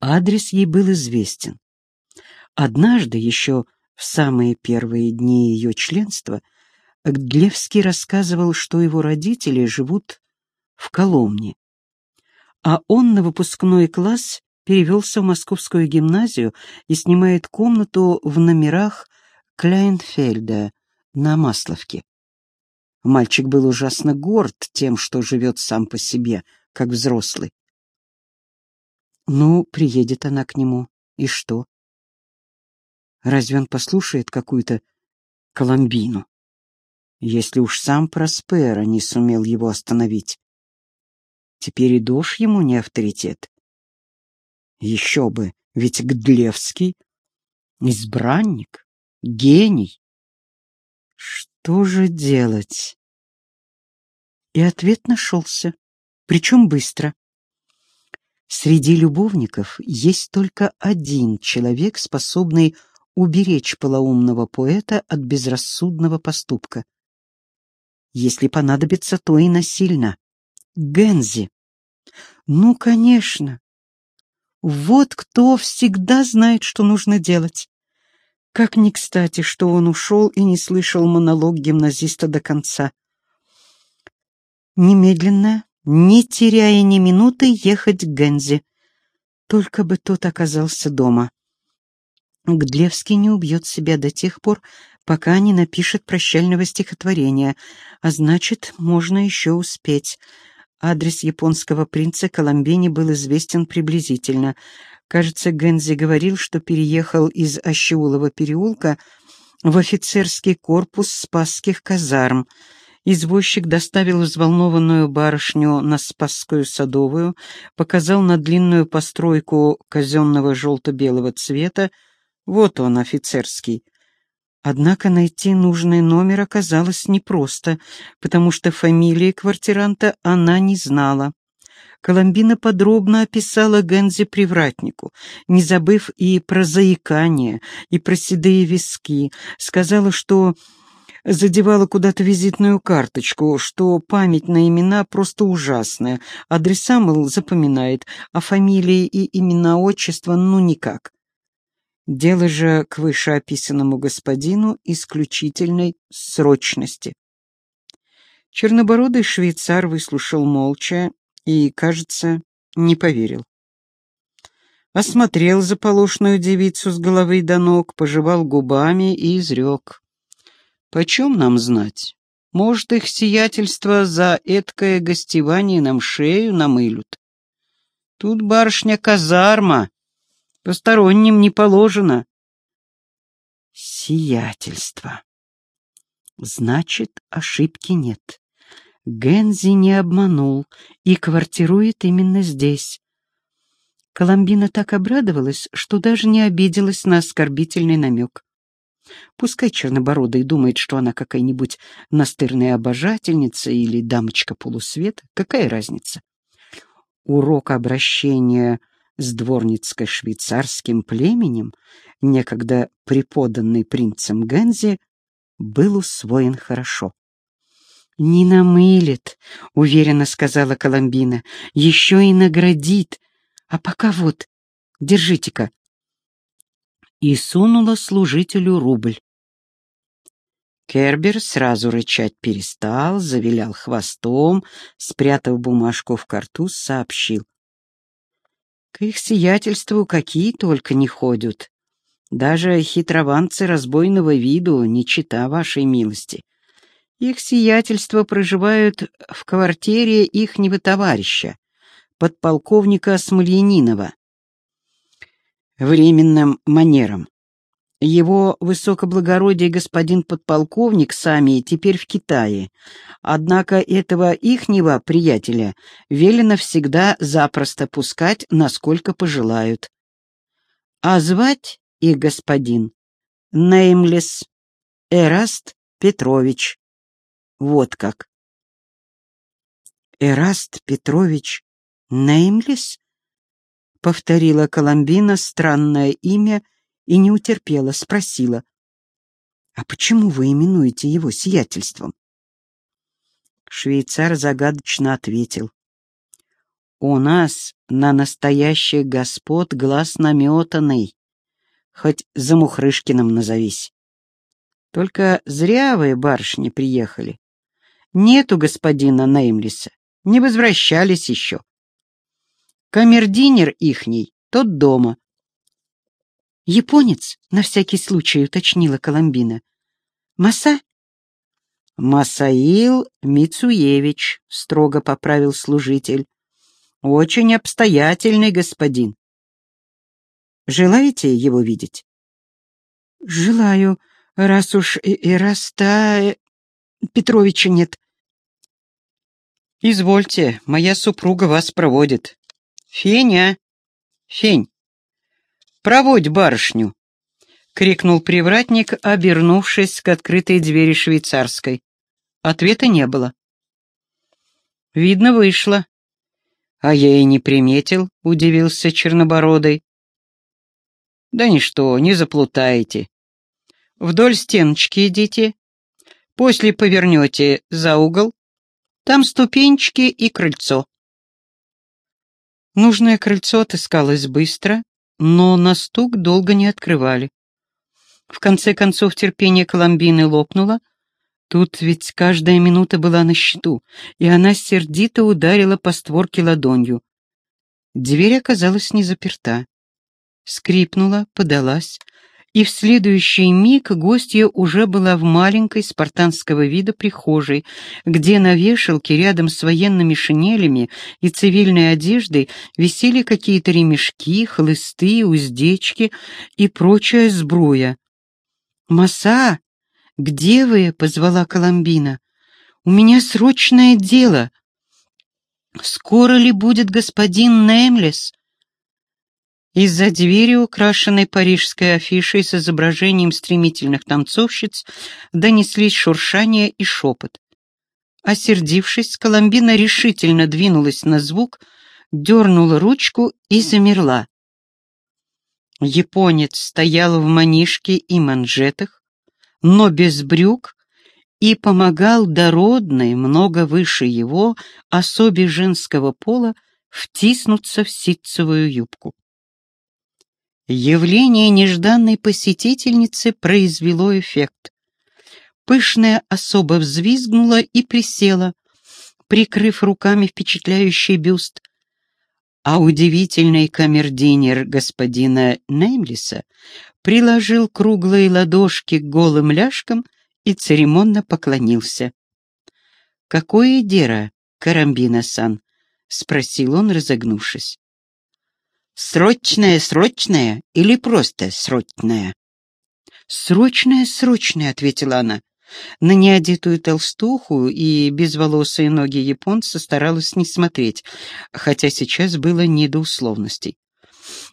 Адрес ей был известен. Однажды, еще в самые первые дни ее членства, Гдлевский рассказывал, что его родители живут в Коломне, а он на выпускной класс перевелся в московскую гимназию и снимает комнату в номерах Кляйнфельда на Масловке. Мальчик был ужасно горд тем, что живет сам по себе, как взрослый. Ну, приедет она к нему, и что? Разве он послушает какую-то Коломбину? Если уж сам Проспера не сумел его остановить. Теперь и Дош ему не авторитет. Еще бы, ведь Гдлевский — избранник, гений. Что же делать? И ответ нашелся, причем быстро. Среди любовников есть только один человек, способный уберечь полоумного поэта от безрассудного поступка. Если понадобится, то и насильно. Гензи. Ну, конечно. Вот кто всегда знает, что нужно делать. Как ни кстати, что он ушел и не слышал монолог гимназиста до конца. Немедленно, не теряя ни минуты, ехать к Гензи. Только бы тот оказался дома. Гдлевский не убьет себя до тех пор, пока не напишет прощального стихотворения, а значит, можно еще успеть. Адрес японского принца Коломбини был известен приблизительно. Кажется, Гензи говорил, что переехал из Ощеулова переулка в офицерский корпус Спасских казарм. Извозчик доставил взволнованную барышню на Спасскую Садовую, показал на длинную постройку казенного желто-белого цвета. Вот он, офицерский. Однако найти нужный номер оказалось непросто, потому что фамилии квартиранта она не знала. Коломбина подробно описала Гензи привратнику, не забыв и про заикание, и про седые виски, сказала, что задевала куда-то визитную карточку, что память на имена просто ужасная, адреса, мол, запоминает, а фамилии и имена отчества ну никак. Дело же к вышеописанному господину исключительной срочности. Чернобородый швейцар выслушал молча и, кажется, не поверил. Осмотрел заполошную девицу с головы до ног, пожевал губами и изрек. «Почем нам знать? Может, их сиятельство за эткое гостевание нам шею намылют? Тут барышня казарма, Посторонним не положено. Сиятельство. Значит, ошибки нет. Гензи не обманул и квартирует именно здесь. Коломбина так обрадовалась, что даже не обиделась на оскорбительный намек. Пускай Чернобородый думает, что она какая-нибудь настырная обожательница или дамочка полусвета, какая разница? Урок обращения с дворницко-швейцарским племенем, некогда преподанный принцем Гензи, был усвоен хорошо. «Не намылит», — уверенно сказала Коломбина, — «еще и наградит. А пока вот, держите-ка». И сунула служителю рубль. Кербер сразу рычать перестал, завилял хвостом, спрятав бумажку в картуз, сообщил. К их сиятельству какие только не ходят. Даже хитрованцы разбойного виду не чита вашей милости. Их сиятельство проживают в квартире ихнего товарища, подполковника Смольянинова, временным манером. Его высокоблагородие господин подполковник сами теперь в Китае, однако этого ихнего приятеля велено всегда запросто пускать, насколько пожелают. А звать их господин Неймлес Эраст Петрович. Вот как. Эраст Петрович Неймлес? Повторила Коломбина странное имя — и не утерпела, спросила, «А почему вы именуете его сиятельством?» Швейцар загадочно ответил, У нас на настоящих господ глаз наметанный, хоть за Мухрышкиным назовись. Только зря вы, барышни, приехали. Нету господина Неймлиса, не возвращались еще. Камердинер ихний, тот дома. Японец, на всякий случай уточнила Коломбина. Маса? Масаил Мицуевич, строго поправил служитель. Очень обстоятельный господин. Желаете его видеть? Желаю, раз уж и, и Раста э, Петровича нет. Извольте, моя супруга вас проводит. Феня, Фень, проводь барышню, крикнул привратник, обернувшись к открытой двери швейцарской. Ответа не было. Видно, вышло. А я и не приметил, удивился чернобородый. Да ничто, не заплутаете. Вдоль стеночки идите, после повернете за угол, там ступенечки и крыльцо. Нужное крыльцо отыскалось быстро, но на стук долго не открывали. В конце концов терпение Коломбины лопнуло. Тут ведь каждая минута была на счету, и она сердито ударила по створке ладонью. Дверь оказалась не заперта. Скрипнула, подалась, и в следующий миг гостья уже была в маленькой спартанского вида прихожей, где на вешалке рядом с военными шинелями и цивильной одеждой висели какие-то ремешки, хлысты, уздечки и прочая сбруя. «Маса, где вы?» — позвала Коломбина. «У меня срочное дело. Скоро ли будет господин Немлес?» Из-за двери, украшенной парижской афишей с изображением стремительных танцовщиц, донеслись шуршание и шепот. Осердившись, Коломбина решительно двинулась на звук, дернула ручку и замерла. Японец стоял в манишке и манжетах, но без брюк, и помогал дородной, много выше его, особе женского пола, втиснуться в ситцевую юбку. Явление нежданной посетительницы произвело эффект. Пышная особа взвизгнула и присела, прикрыв руками впечатляющий бюст, а удивительный камердинер господина Неймлиса приложил круглые ладошки к голым ляжкам и церемонно поклонился. «Какое дело, Карамбина-сан?» — спросил он, разогнувшись. Срочное, срочное или просто срочное? Срочное, срочное, ответила она. На неодетую толстуху и безволосые ноги японца старалась не смотреть, хотя сейчас было не до условностей.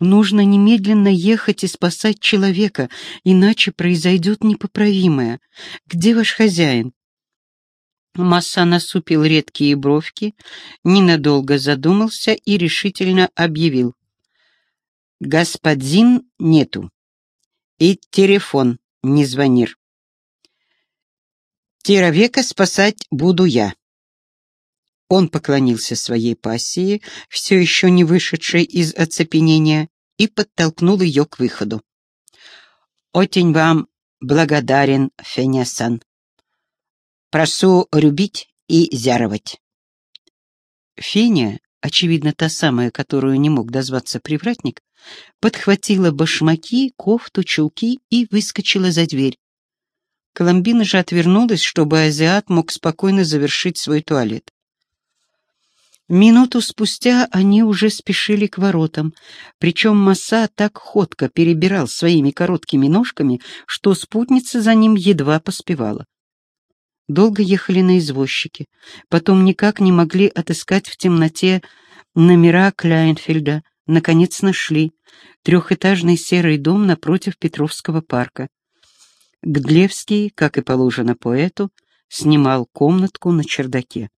Нужно немедленно ехать и спасать человека, иначе произойдет непоправимое. Где ваш хозяин? Масса насупил редкие бровки, ненадолго задумался и решительно объявил. Господин нету. И телефон не звонир. Человека спасать буду я. Он поклонился своей пассии, все еще не вышедшей из оцепенения, и подтолкнул ее к выходу. «Очень вам благодарен, Фенясан. Прошу любить и зяровать». Феня, очевидно, та самая, которую не мог дозваться привратник, подхватила башмаки, кофту, чулки и выскочила за дверь. Коломбина же отвернулась, чтобы азиат мог спокойно завершить свой туалет. Минуту спустя они уже спешили к воротам, причем Маса так ходко перебирал своими короткими ножками, что спутница за ним едва поспевала. Долго ехали на извозчике, потом никак не могли отыскать в темноте номера Кляйнфельда, наконец нашли трехэтажный серый дом напротив Петровского парка. Гдлевский, как и положено поэту, снимал комнатку на чердаке.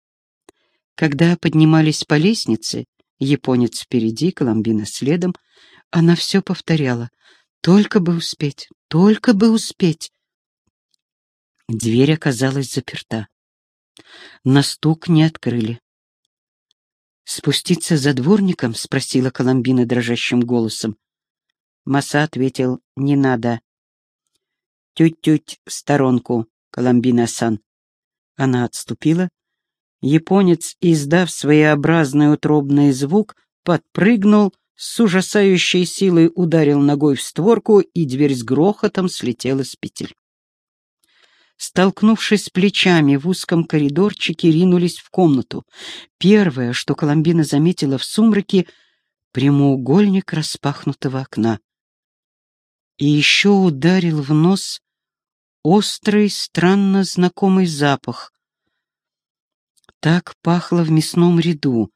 Когда поднимались по лестнице, японец впереди, Коломбина следом, она все повторяла. «Только бы успеть, только бы успеть!» Дверь оказалась заперта. На стук не открыли. «Спуститься за дворником?» — спросила Коломбина дрожащим голосом. Маса ответил, «Не надо». «Тють-тють в сторонку, Коломбина-сан». Она отступила. Японец, издав своеобразный утробный звук, подпрыгнул, с ужасающей силой ударил ногой в створку, и дверь с грохотом слетела с петель. Столкнувшись плечами в узком коридорчике, ринулись в комнату. Первое, что Коломбина заметила в сумраке, — прямоугольник распахнутого окна. И еще ударил в нос острый, странно знакомый запах. Так пахло в мясном ряду,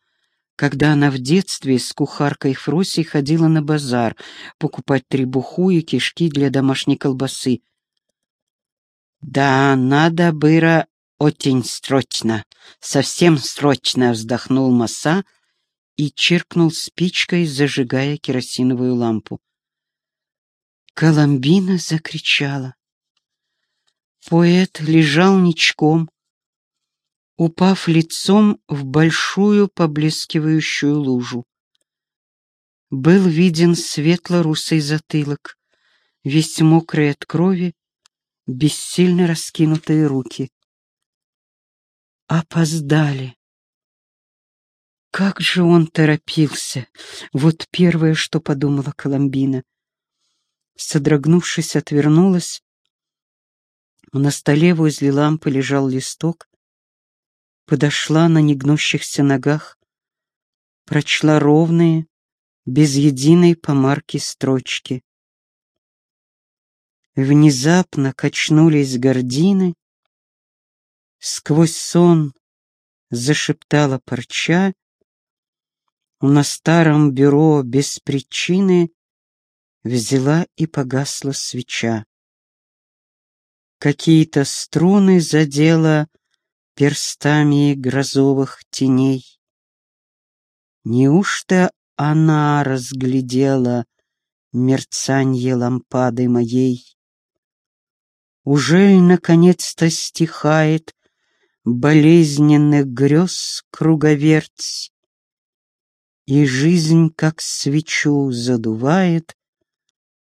когда она в детстве с кухаркой Фросей ходила на базар покупать требуху и кишки для домашней колбасы. «Да, надо было очень срочно, совсем срочно», — вздохнул Маса и чиркнул спичкой, зажигая керосиновую лампу. Коломбина закричала. Поэт лежал ничком, упав лицом в большую поблескивающую лужу. Был виден светло-русый затылок, весь мокрый от крови, бессильно раскинутые руки. Опоздали. Как же он торопился! Вот первое, что подумала Коломбина. Содрогнувшись, отвернулась. На столе возле лампы лежал листок. Подошла на негнущихся ногах, прочла ровные, без единой помарки строчки. Внезапно качнулись гордины, Сквозь сон зашептала парча, На старом бюро без причины Взяла и погасла свеча. Какие-то струны задела Перстами грозовых теней. Неужто она разглядела Мерцанье лампады моей? Ужель наконец-то стихает болезненных грез круговерть, И жизнь, как свечу, задувает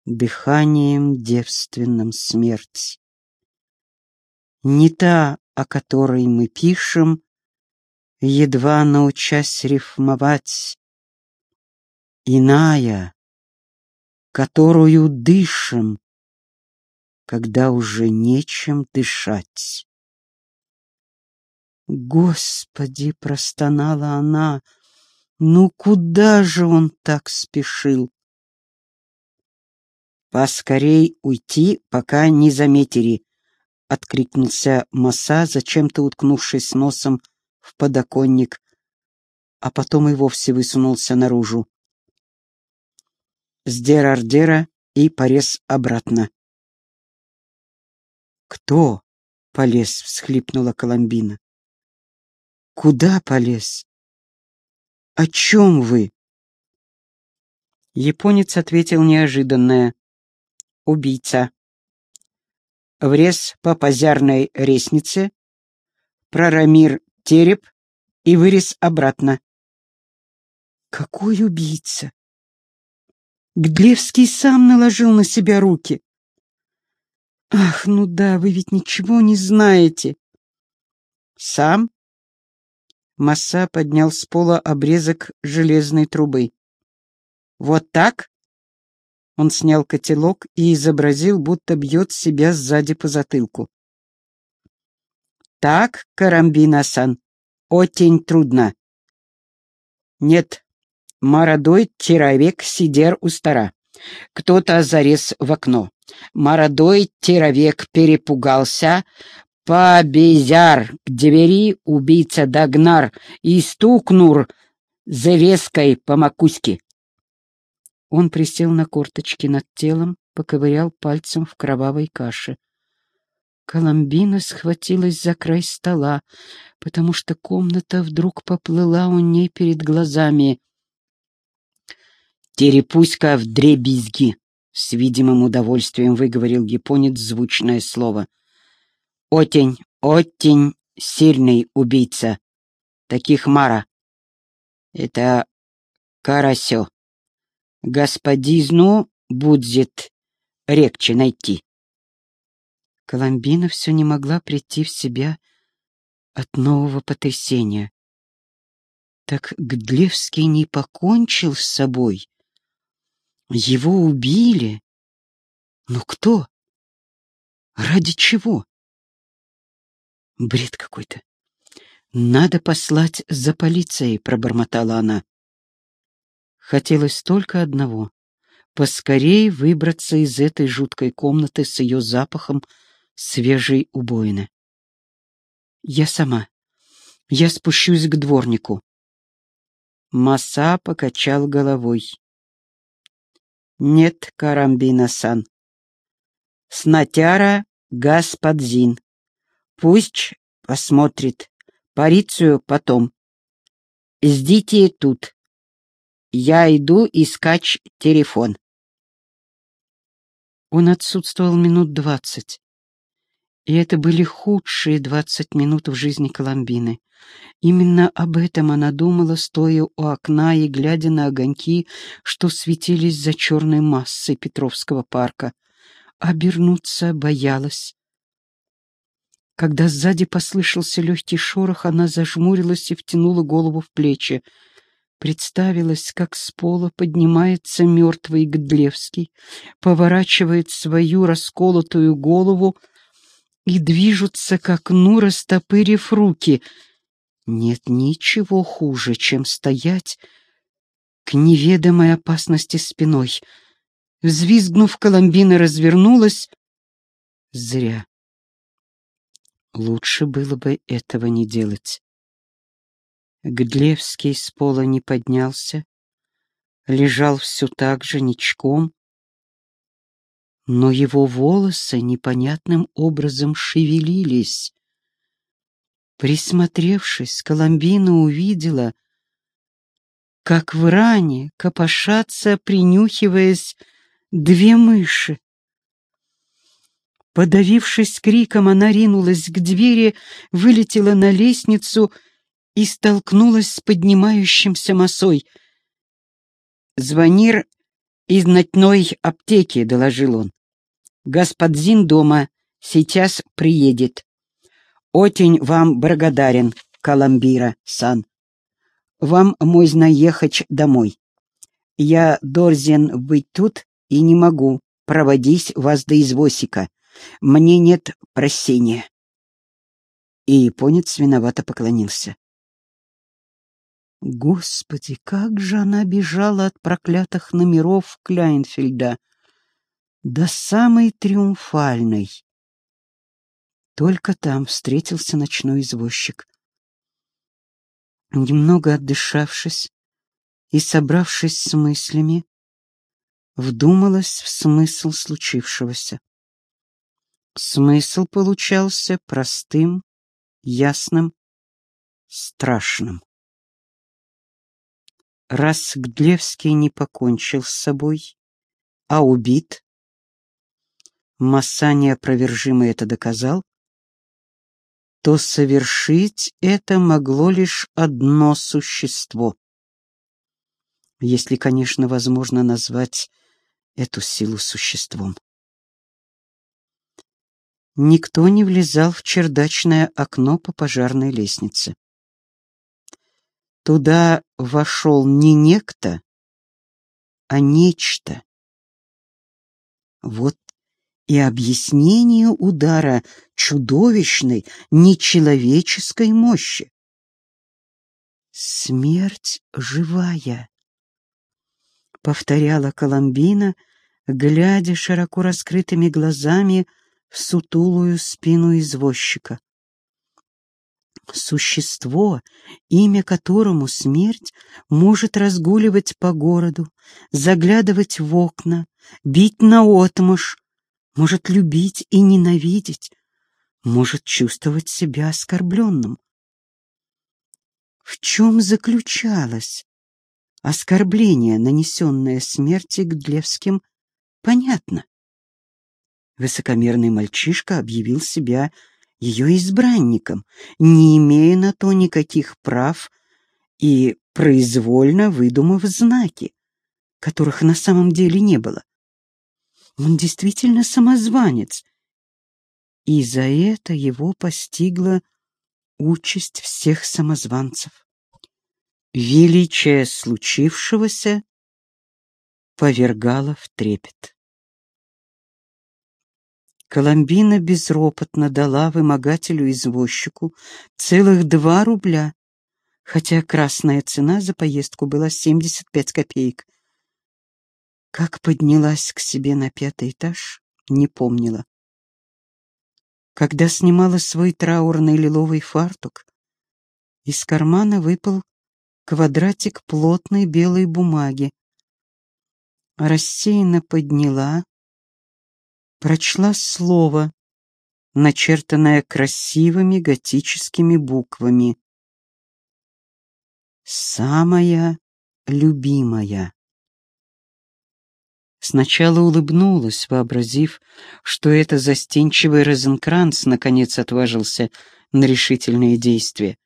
Дыханием девственным смерть. Не та, о которой мы пишем, Едва научась рифмовать, Иная, которую дышим, когда уже нечем дышать. Господи, простонала она, ну куда же он так спешил? Поскорей уйти, пока не заметили, откликнулся Маса, зачем-то уткнувшись носом в подоконник, а потом и вовсе высунулся наружу. Сдер Ардера и порез обратно. «Кто?» — полез, — всхлипнула Коломбина. «Куда полез? О чем вы?» Японец ответил неожиданное. «Убийца. Врез по позярной реснице, прорамир тереп и вырез обратно». «Какой убийца?» Гдлевский сам наложил на себя руки. Ах, ну да, вы ведь ничего не знаете. Сам? Масса поднял с пола обрезок железной трубы. Вот так? Он снял котелок и изобразил, будто бьет себя сзади по затылку. Так, Карамбина-сан, очень трудно. Нет, молодой человек сидер у стара. Кто-то зарез в окно. Молодой человек перепугался, побезяр к двери убийца догнар и стукнур завеской по макуське. Он присел на корточки над телом, поковырял пальцем в кровавой каше. Коломбина схватилась за край стола, потому что комната вдруг поплыла у ней перед глазами. «Терепуська в дребезги!» — с видимым удовольствием выговорил японец звучное слово. «Отень, отень, сильный убийца. Таких мара. Это карасё. Господизну будет легче найти. Коломбина все не могла прийти в себя от нового потрясения. Так Гдлевский не покончил с собой. Его убили. Но кто? Ради чего? Бред какой-то. Надо послать за полицией, пробормотала она. Хотелось только одного — поскорей выбраться из этой жуткой комнаты с ее запахом свежей убоины. Я сама. Я спущусь к дворнику. Маса покачал головой. Нет, Карамбина-сан. Снатяра господзин. Пусть посмотрит. Полицию потом. Ждите тут. Я иду искать телефон. Он отсутствовал минут двадцать. И это были худшие двадцать минут в жизни Коломбины. Именно об этом она думала, стоя у окна и глядя на огоньки, что светились за черной массой Петровского парка. Обернуться боялась. Когда сзади послышался легкий шорох, она зажмурилась и втянула голову в плечи. Представилось, как с пола поднимается мертвый Гдлевский, поворачивает свою расколотую голову и движутся к окну, растопырив руки — нет ничего хуже, чем стоять к неведомой опасности спиной. Взвизгнув, Коломбина развернулась. Зря. Лучше было бы этого не делать. Гдлевский с пола не поднялся, лежал все так же ничком, но его волосы непонятным образом шевелились. Присмотревшись, Коломбина увидела, как в ране копошатся, принюхиваясь, две мыши. Подавившись криком, она ринулась к двери, вылетела на лестницу и столкнулась с поднимающимся мосой. «Звонир из ночной аптеки», — доложил он. «Господин дома, сейчас приедет». Очень вам благодарен, Каламбира-сан. Вам можно ехать домой. Я должен быть тут и не могу проводить вас до извозчика. Мне нет прощения. И японец виновато поклонился. Господи, как же она бежала от проклятых номеров Кляйнфельда до самой триумфальной. Только там встретился ночной извозчик. Немного отдышавшись и собравшись с мыслями, вдумалась в смысл случившегося. Смысл получался простым, ясным, страшным. Раз Гдлевский не покончил с собой, а убит, Масса неопровержимо это доказал, то совершить это могло лишь одно существо. Если, конечно, возможно назвать эту силу существом. Никто не влезал в чердачное окно по пожарной лестнице. Туда вошел не некто, а нечто. Вот и объяснение удара чудовищной, нечеловеческой мощи. «Смерть живая», — повторяла Коломбина, глядя широко раскрытыми глазами в сутулую спину извозчика. Существо, имя которому смерть, может разгуливать по городу, заглядывать в окна, бить наотмашь, может любить и ненавидеть, может чувствовать себя оскорбленным. В чем заключалось оскорбление, нанесенное смерти Гдлевским, понятно. Высокомерный мальчишка объявил себя ее избранником, не имея на то никаких прав и произвольно выдумав знаки, которых на самом деле не было. Он действительно самозванец, и за это его постигла участь всех самозванцев. Величие случившегося повергало в трепет. Коломбина безропотно дала вымогателю-извозчику целых два рубля, хотя красная цена за поездку была 75 копеек. Как поднялась к себе на пятый этаж, не помнила. Когда снимала свой траурный лиловый фартук, из кармана выпал квадратик плотной белой бумаги. Рассеянно подняла, прочла слово, начертанное красивыми готическими буквами. «Самая любимая». Сначала улыбнулась, вообразив, что это застенчивый Розенкранц наконец отважился на решительные действия.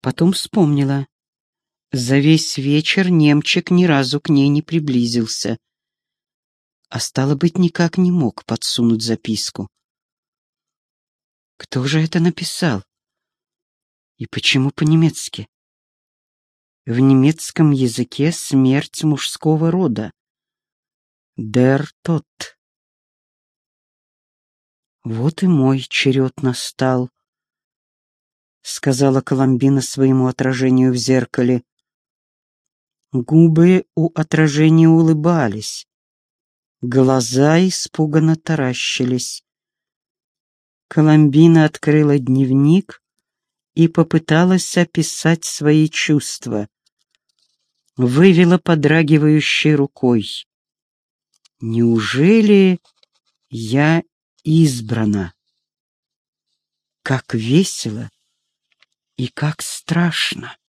Потом вспомнила. За весь вечер немчик ни разу к ней не приблизился а стало быть, никак не мог подсунуть записку. Кто же это написал? И почему по-немецки? В немецком языке смерть мужского рода. Der Tod. Вот и мой черед настал, сказала Коломбина своему отражению в зеркале. Губы у отражения улыбались. Глаза испуганно таращились. Коломбина открыла дневник и попыталась описать свои чувства. Вывела подрагивающей рукой. «Неужели я избрана?» Как весело и как страшно!